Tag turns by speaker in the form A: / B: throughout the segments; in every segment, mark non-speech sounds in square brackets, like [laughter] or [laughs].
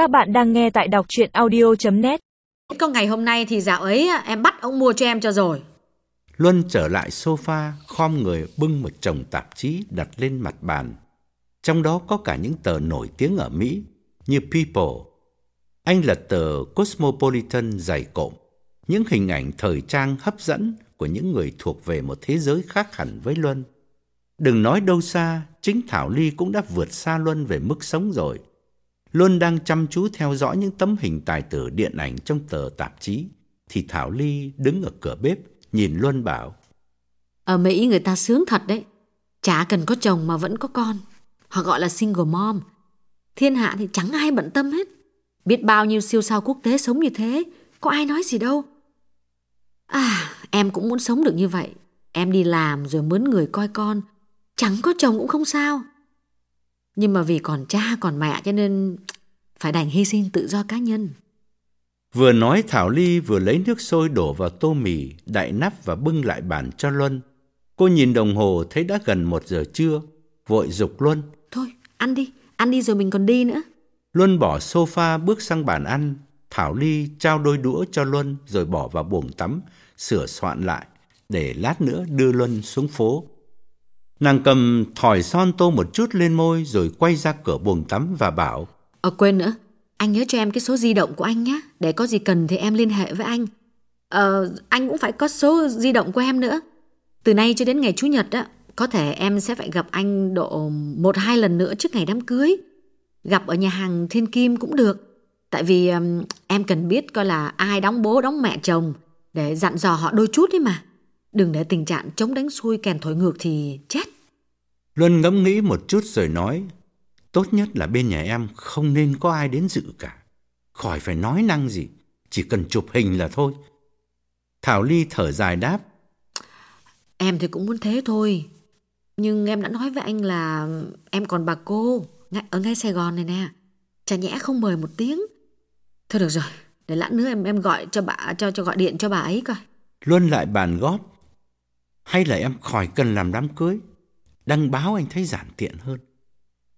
A: Các bạn đang nghe tại đọc chuyện audio.net
B: Có ngày hôm nay thì dạo ấy em bắt ông mua cho em cho rồi.
C: Luân trở lại sofa, khom người bưng một chồng tạp chí đặt lên mặt bàn. Trong đó có cả những tờ nổi tiếng ở Mỹ như People. Anh lật tờ Cosmopolitan dày cộm, những hình ảnh thời trang hấp dẫn của những người thuộc về một thế giới khác hẳn với Luân. Đừng nói đâu xa, chính Thảo Ly cũng đã vượt xa Luân về mức sống rồi luôn đang chăm chú theo dõi những tấm hình tài tử điện ảnh trong tờ tạp chí, thì Thảo Ly đứng ở cửa bếp, nhìn Luân bảo.
B: Ở Mỹ người ta sướng thật đấy. Chả cần có chồng mà vẫn có con. Họ gọi là single mom. Thiên hạ thì chẳng ai bận tâm hết. Biết bao nhiêu siêu sao quốc tế sống như thế, có ai nói gì đâu. À, em cũng muốn sống được như vậy. Em đi làm rồi mướn người coi con. Chẳng có chồng cũng không sao. Nhưng mà vì còn cha còn mẹ cho nên phải đành hy sinh tự do cá nhân.
C: Vừa nói Thảo Ly vừa lấy nước sôi đổ vào tô mì, đại nắp và bưng lại bàn cho Luân. Cô nhìn đồng hồ thấy đã gần một giờ trưa, vội dục Luân.
B: Thôi, ăn đi, ăn đi rồi mình còn đi nữa.
C: Luân bỏ sofa bước sang bàn ăn. Thảo Ly trao đôi đũa cho Luân rồi bỏ vào buồng tắm, sửa soạn lại, để lát nữa đưa Luân xuống phố. Nàng cầm thỏi son tô một chút lên môi rồi quay ra cửa buồng tắm và bảo
B: Ờ quên nữa, anh nhớ cho em cái số di động của anh nhé, để có gì cần thì em liên hệ với anh. Ờ, anh cũng phải có số di động của em nữa. Từ nay cho đến ngày Chủ nhật á, có thể em sẽ phải gặp anh độ một hai lần nữa trước ngày đám cưới. Gặp ở nhà hàng Thiên Kim cũng được. Tại vì um, em cần biết coi là ai đóng bố đóng mẹ chồng để dặn dò họ đôi chút ấy mà. Đừng để tình trạng chống đánh xuôi kèn thổi ngược thì chết.
C: Luân ngẫm nghĩ một chút rồi nói Tốt nhất là bên nhà em không nên có ai đến dự cả. Khỏi phải nói năng gì Chỉ cần chụp hình là thôi. Thảo Ly thở dài đáp
B: Em thì cũng muốn thế thôi Nhưng em đã nói với anh là Em còn bà cô Ở ngay Sài Gòn này nè. Chả nhẽ không mời một tiếng? Thôi được rồi Để lát nữa em em gọi cho bà cho cho gọi điện cho bà ấy coi.
C: Luân lại bàn góp Hay là em khỏi cần làm đám cưới Đăng báo anh thấy giản tiện hơn.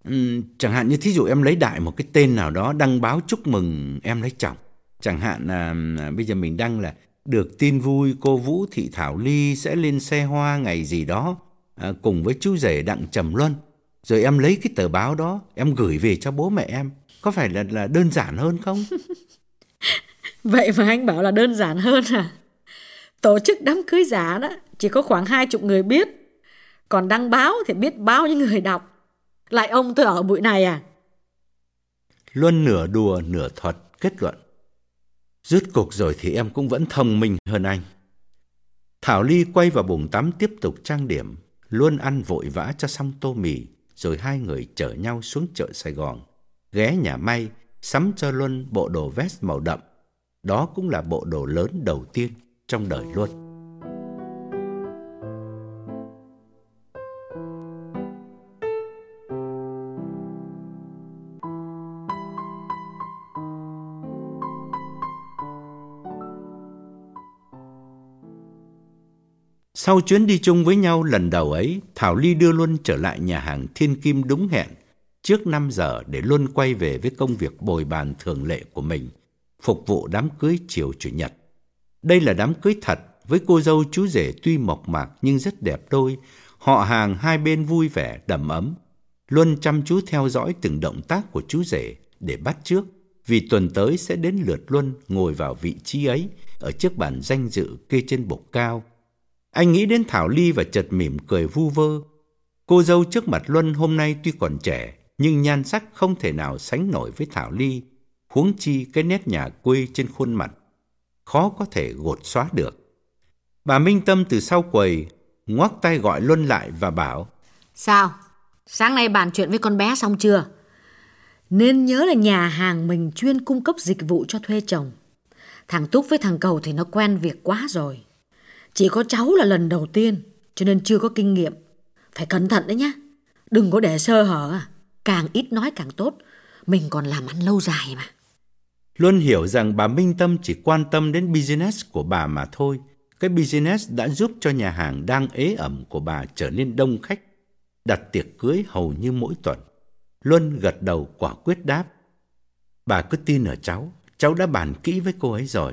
C: Ừ, Chẳng hạn như thí dụ em lấy đại một cái tên nào đó Đăng báo chúc mừng em lấy chồng Chẳng hạn là à, bây giờ mình đăng là Được tin vui cô Vũ Thị Thảo Ly sẽ lên xe hoa ngày gì đó à, Cùng với chú rể Đặng Trầm Luân. Rồi em lấy cái tờ báo đó Em gửi về cho bố mẹ em. Có phải là, là đơn giản hơn không? [laughs]
B: Vậy mà anh bảo là đơn giản hơn à? Tổ chức đám cưới giả đó Chỉ có khoảng hai chục người biết còn đăng báo thì biết bao nhiêu người đọc. Lại ông tôi ở bụi này à?
C: Luân nửa đùa nửa thật kết luận. Rút cục rồi thì em cũng vẫn thông minh hơn anh. Thảo Ly quay vào bồn tắm tiếp tục trang điểm. Luân ăn vội vã cho xong tô mì. Rồi hai người chở nhau xuống chợ Sài Gòn. Ghé nhà may, sắm cho Luân bộ đồ vest màu đậm. Đó cũng là bộ đồ lớn đầu tiên trong đời Luân. Sau chuyến đi chung với nhau lần đầu ấy, Thảo Ly đưa Luân trở lại nhà hàng Thiên Kim đúng hẹn, trước 5 giờ để Luân quay về với công việc bồi bàn thường lệ của mình, phục vụ đám cưới chiều Chủ nhật. Đây là đám cưới thật, với cô dâu chú rể tuy mộc mạc nhưng rất đẹp đôi, họ hàng hai bên vui vẻ, đầm ấm. Luân chăm chú theo dõi từng động tác của chú rể để bắt trước, vì tuần tới sẽ đến lượt Luân ngồi vào vị trí ấy ở chiếc bàn danh dự kê trên bục cao anh nghĩ đến Thảo Ly và chợt mỉm cười vu vơ. Cô dâu trước mặt Luân hôm nay tuy còn trẻ, nhưng nhan sắc không thể nào sánh nổi với Thảo Ly, huống chi cái nét nhà quê trên khuôn mặt. Khó có thể gột xóa được. Bà Minh Tâm từ sau quầy, ngoắc tay gọi Luân lại và bảo
B: Sao? Sáng nay bàn chuyện với con bé xong chưa? Nên nhớ là nhà hàng mình chuyên cung cấp dịch vụ cho thuê chồng. Thằng Túc với thằng Cầu thì nó quen việc quá rồi. Chỉ có cháu là lần đầu tiên, cho nên chưa có kinh nghiệm. Phải cẩn thận đấy nhá. Đừng có để sơ hở. À. Càng ít nói càng tốt. Mình còn làm ăn lâu dài mà.
C: Luôn hiểu rằng bà Minh Tâm chỉ quan tâm đến business của bà mà thôi. Cái business đã giúp cho nhà hàng đang ế ẩm của bà trở nên đông khách, đặt tiệc cưới hầu như mỗi tuần. Luân gật đầu quả quyết đáp. Bà cứ tin ở cháu, cháu đã bàn kỹ với cô ấy rồi.